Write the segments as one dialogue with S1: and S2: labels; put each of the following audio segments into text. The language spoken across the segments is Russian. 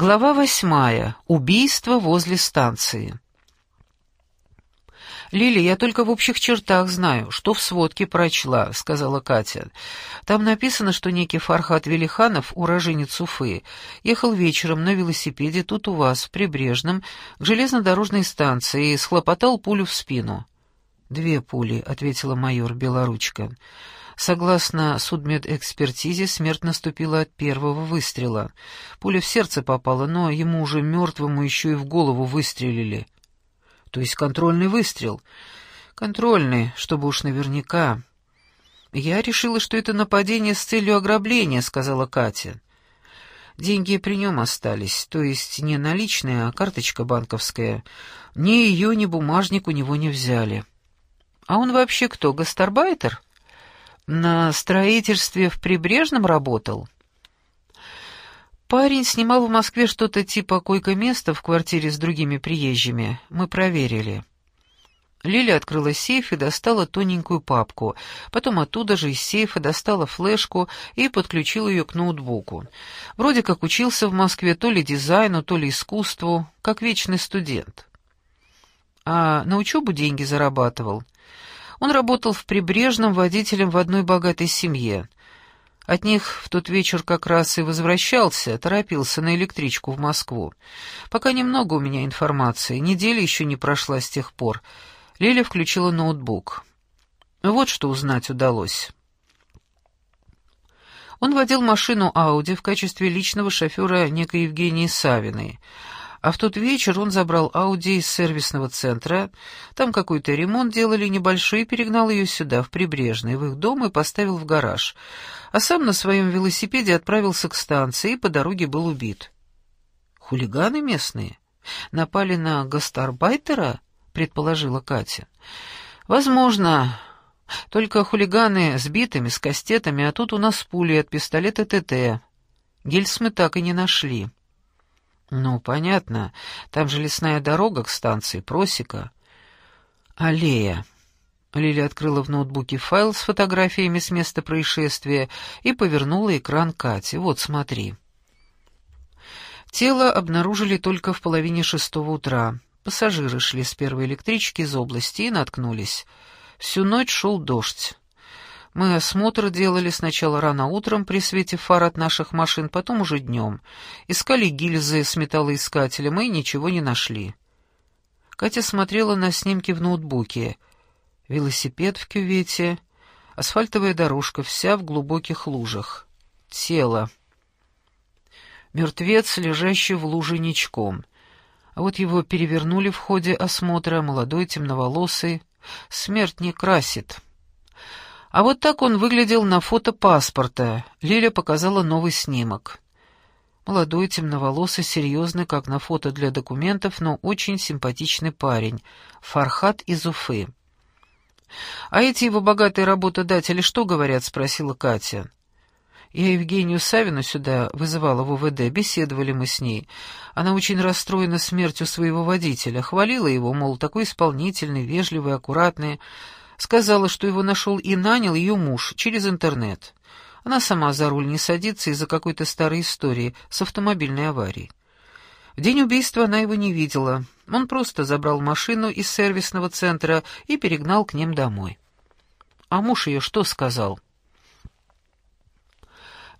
S1: Глава восьмая. Убийство возле станции. «Лили, я только в общих чертах знаю, что в сводке прочла», — сказала Катя. «Там написано, что некий Фархат Велиханов, уроженец Уфы, ехал вечером на велосипеде тут у вас, в Прибрежном, к железнодорожной станции и схлопотал пулю в спину». «Две пули», — ответила майор Белоручка. Согласно судмедэкспертизе, смерть наступила от первого выстрела. Пуля в сердце попала, но ему уже мертвому еще и в голову выстрелили. То есть контрольный выстрел. Контрольный, чтобы уж наверняка. Я решила, что это нападение с целью ограбления, сказала Катя. Деньги при нем остались, то есть не наличные, а карточка банковская. Ни ее, ни бумажник у него не взяли. А он вообще кто, гастарбайтер? На строительстве в Прибрежном работал? Парень снимал в Москве что-то типа койко-места в квартире с другими приезжими. Мы проверили. Лиля открыла сейф и достала тоненькую папку. Потом оттуда же из сейфа достала флешку и подключила ее к ноутбуку. Вроде как учился в Москве то ли дизайну, то ли искусству, как вечный студент. А на учебу деньги зарабатывал — он работал в Прибрежном водителем в одной богатой семье. От них в тот вечер как раз и возвращался, торопился на электричку в Москву. Пока немного у меня информации, неделя еще не прошла с тех пор. Лиля включила ноутбук. Вот что узнать удалось. Он водил машину «Ауди» в качестве личного шофера некой Евгении Савиной — а в тот вечер он забрал Ауди из сервисного центра, там какой-то ремонт делали небольшой, перегнал ее сюда, в Прибрежный, в их дом и поставил в гараж, а сам на своем велосипеде отправился к станции и по дороге был убит. «Хулиганы местные? Напали на гастарбайтера?» — предположила Катя. «Возможно. Только хулиганы с битами, с кастетами, а тут у нас пули от пистолета ТТ. Гильз мы так и не нашли». «Ну, понятно. Там же лесная дорога к станции, просека». «Аллея». Лили открыла в ноутбуке файл с фотографиями с места происшествия и повернула экран Кате. «Вот, смотри». Тело обнаружили только в половине шестого утра. Пассажиры шли с первой электрички из области и наткнулись. Всю ночь шел дождь. Мы осмотр делали сначала рано утром при свете фар от наших машин, потом уже днем. Искали гильзы с металлоискателем и ничего не нашли. Катя смотрела на снимки в ноутбуке. Велосипед в кювете, асфальтовая дорожка, вся в глубоких лужах. Тело. Мертвец, лежащий в луже ничком. А вот его перевернули в ходе осмотра, молодой, темноволосый. Смерть не красит. А вот так он выглядел на фото паспорта. Лиля показала новый снимок. Молодой, темноволосый, серьезный, как на фото для документов, но очень симпатичный парень. Фархат из Уфы. «А эти его богатые работодатели что говорят?» — спросила Катя. Я Евгению Савину сюда вызывала в УВД, беседовали мы с ней. Она очень расстроена смертью своего водителя, хвалила его, мол, такой исполнительный, вежливый, аккуратный, Сказала, что его нашел и нанял ее муж через интернет. Она сама за руль не садится из-за какой-то старой истории с автомобильной аварией. В день убийства она его не видела. Он просто забрал машину из сервисного центра и перегнал к ним домой. А муж ее что сказал?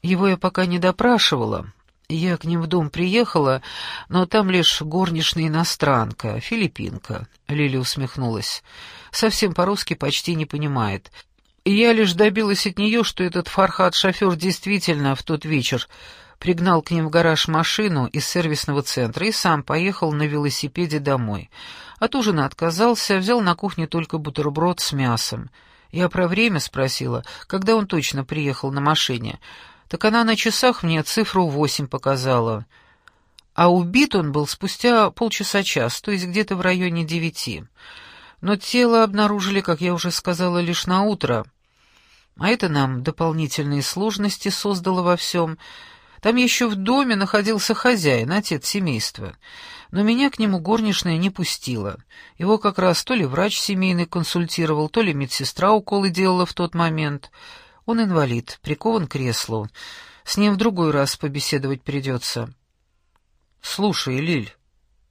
S1: Его я пока не допрашивала. Я к ним в дом приехала, но там лишь горничная иностранка, филиппинка. Лили усмехнулась совсем по-русски почти не понимает. Я лишь добилась от нее, что этот Фархат-шофер действительно в тот вечер пригнал к ним в гараж машину из сервисного центра и сам поехал на велосипеде домой. От ужина отказался, взял на кухне только бутерброд с мясом. Я про время спросила, когда он точно приехал на машине. Так она на часах мне цифру восемь показала. А убит он был спустя полчаса-час, то есть где-то в районе девяти но тело обнаружили, как я уже сказала, лишь на утро. А это нам дополнительные сложности создало во всем. Там еще в доме находился хозяин, отец семейства. Но меня к нему горничная не пустила. Его как раз то ли врач семейный консультировал, то ли медсестра уколы делала в тот момент. Он инвалид, прикован к креслу. С ним в другой раз побеседовать придется. Слушай, Лиль,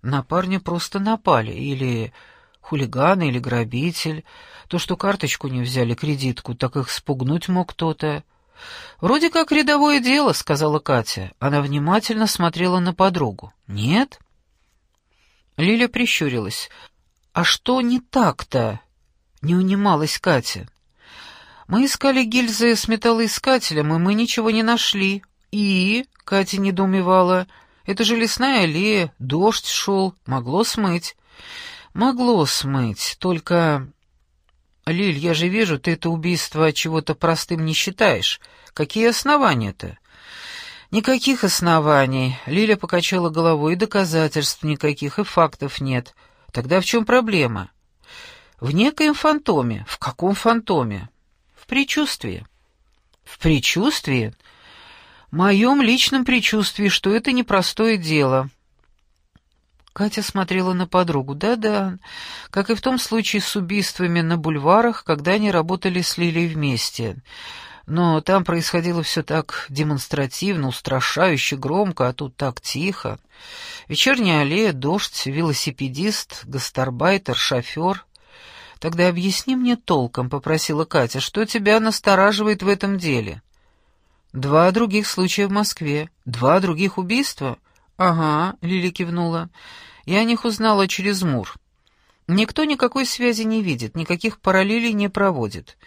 S1: на парня просто напали, или хулиган, или грабитель. То, что карточку не взяли, кредитку, так их спугнуть мог кто-то. «Вроде как рядовое дело», — сказала Катя. Она внимательно смотрела на подругу. «Нет?» Лиля прищурилась. «А что не так-то?» — не унималась Катя. «Мы искали гильзы с металлоискателем, и мы ничего не нашли». «И?» — Катя недоумевала. «Это же лесная аллея, дождь шел, могло смыть». «Могло смыть, только...» «Лиль, я же вижу, ты это убийство чего-то простым не считаешь. Какие основания-то?» «Никаких оснований», — Лиля покачала головой, — «и доказательств никаких, и фактов нет. Тогда в чем проблема?» «В некоем фантоме». «В каком фантоме?» «В предчувствии». «В предчувствии?» «Моем личном предчувствии, что это непростое дело». Катя смотрела на подругу. Да-да, как и в том случае с убийствами на бульварах, когда они работали с Лилей вместе. Но там происходило все так демонстративно, устрашающе громко, а тут так тихо. Вечерняя аллея, дождь, велосипедист, гастарбайтер, шофер. «Тогда объясни мне толком», — попросила Катя, — «что тебя настораживает в этом деле?» «Два других случая в Москве. Два других убийства?» «Ага», — Лили кивнула. «Я о них узнала через Мур. Никто никакой связи не видит, никаких параллелей не проводит.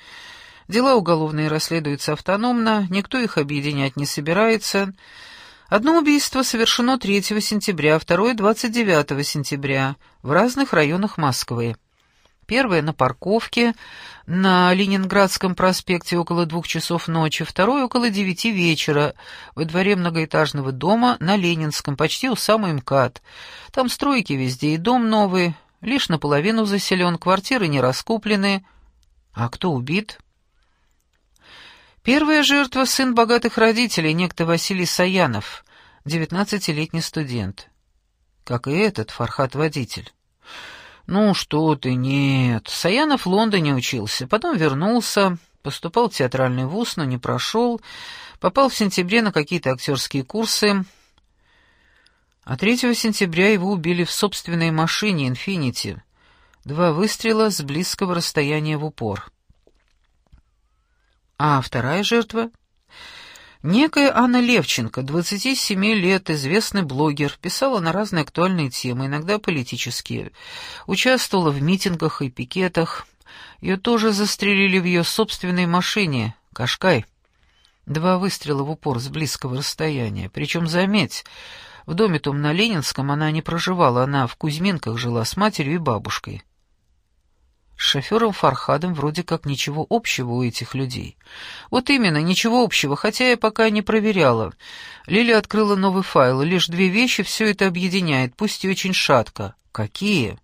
S1: Дела уголовные расследуются автономно, никто их объединять не собирается. Одно убийство совершено 3 сентября, второе — 29 сентября, в разных районах Москвы. Первое — на парковке, на Ленинградском проспекте около двух часов ночи, второе — около девяти вечера, во дворе многоэтажного дома на Ленинском, почти у самой МКАД. Там стройки везде и дом новый, лишь наполовину заселен, квартиры не раскуплены. А кто убит? Первая жертва — сын богатых родителей, некто Василий Саянов, девятнадцатилетний студент. Как и этот Фархат-водитель. «Ну что ты, нет. Саянов в Лондоне учился, потом вернулся, поступал в театральный вуз, но не прошел, попал в сентябре на какие-то актерские курсы, а 3 сентября его убили в собственной машине «Инфинити». Два выстрела с близкого расстояния в упор. А вторая жертва? Некая Анна Левченко, 27 лет, известный блогер, писала на разные актуальные темы, иногда политические. Участвовала в митингах и пикетах. Ее тоже застрелили в ее собственной машине, Кашкай. Два выстрела в упор с близкого расстояния. Причем, заметь, в доме том на Ленинском она не проживала, она в Кузьминках жила с матерью и бабушкой. С шофером Фархадом вроде как ничего общего у этих людей. Вот именно, ничего общего, хотя я пока не проверяла. Лиля открыла новый файл, лишь две вещи все это объединяет, пусть и очень шатко. Какие?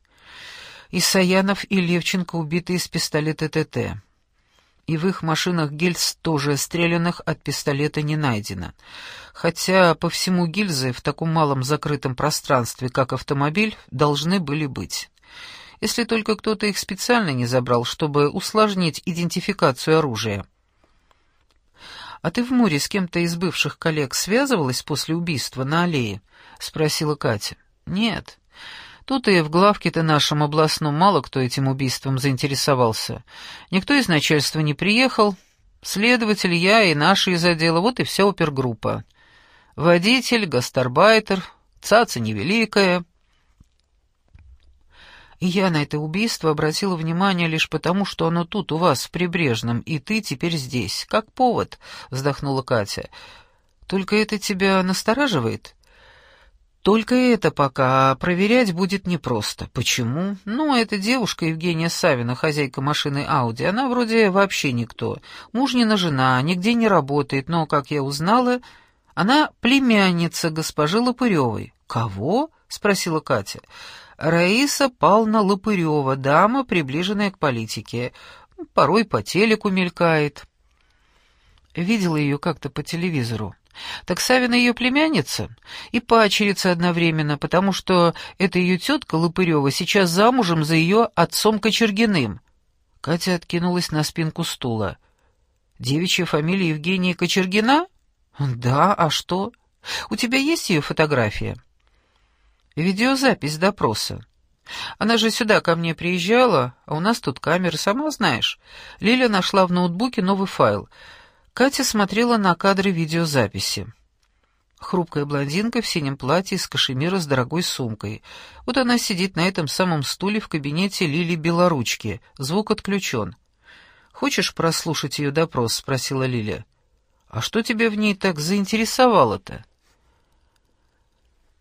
S1: Исаянов и Левченко убиты из пистолета ТТ. И в их машинах гильз тоже стрелянных от пистолета не найдено. Хотя по всему гильзы в таком малом закрытом пространстве, как автомобиль, должны были быть если только кто-то их специально не забрал, чтобы усложнить идентификацию оружия. «А ты в море с кем-то из бывших коллег связывалась после убийства на аллее?» — спросила Катя. «Нет. Тут и в главке-то нашем областном мало кто этим убийством заинтересовался. Никто из начальства не приехал. Следователь, я и наши из отдела, вот и вся опергруппа. Водитель, гастарбайтер, цаца невеликая». И я на это убийство обратила внимание лишь потому, что оно тут, у вас, в Прибрежном, и ты теперь здесь. Как повод, — вздохнула Катя. Только это тебя настораживает? Только это пока, а проверять будет непросто. Почему? Ну, эта девушка Евгения Савина, хозяйка машины Ауди, она вроде вообще никто. Мужнина жена, нигде не работает, но, как я узнала, она племянница госпожи Лопыревой. «Кого?» — спросила Катя. Раиса Павловна Лопырева, дама, приближенная к политике. Порой по телеку мелькает. Видела ее как-то по телевизору. Так Савина ее племянница и пачерица одновременно, потому что эта ее тетка Лопырева сейчас замужем за ее отцом Кочергиным. Катя откинулась на спинку стула. «Девичья фамилия Евгения Кочергина?» «Да, а что? У тебя есть ее фотография?» Видеозапись допроса. Она же сюда ко мне приезжала, а у нас тут камеры, сама знаешь. Лиля нашла в ноутбуке новый файл. Катя смотрела на кадры видеозаписи. Хрупкая блондинка в синем платье из кашемира с дорогой сумкой. Вот она сидит на этом самом стуле в кабинете Лили Белоручки. Звук отключен. «Хочешь прослушать ее допрос?» — спросила Лиля. «А что тебя в ней так заинтересовало-то?»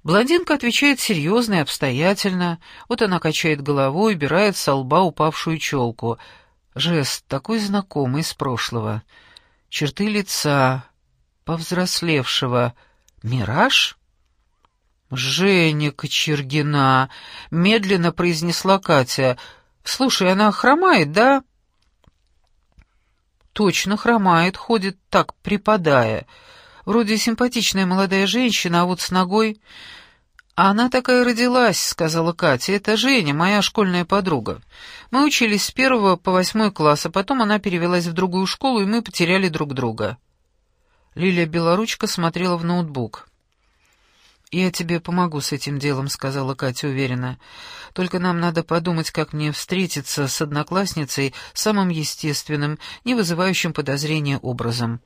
S1: Блондинка отвечает серьезно и обстоятельно. Вот она качает головой, убирает со лба упавшую челку. Жест такой знакомый из прошлого. Черты лица, повзрослевшего. Мираж? «Женя Кочергина», — медленно произнесла Катя. «Слушай, она хромает, да?» Точно хромает, ходит так, припадая. Вроде симпатичная молодая женщина, а вот с ногой... «Она такая родилась», — сказала Катя. «Это Женя, моя школьная подруга. Мы учились с первого по восьмой класс, а потом она перевелась в другую школу, и мы потеряли друг друга». Лилия Белоручка смотрела в ноутбук. «Я тебе помогу с этим делом», — сказала Катя уверенно. «Только нам надо подумать, как мне встретиться с одноклассницей самым естественным, не вызывающим подозрения образом».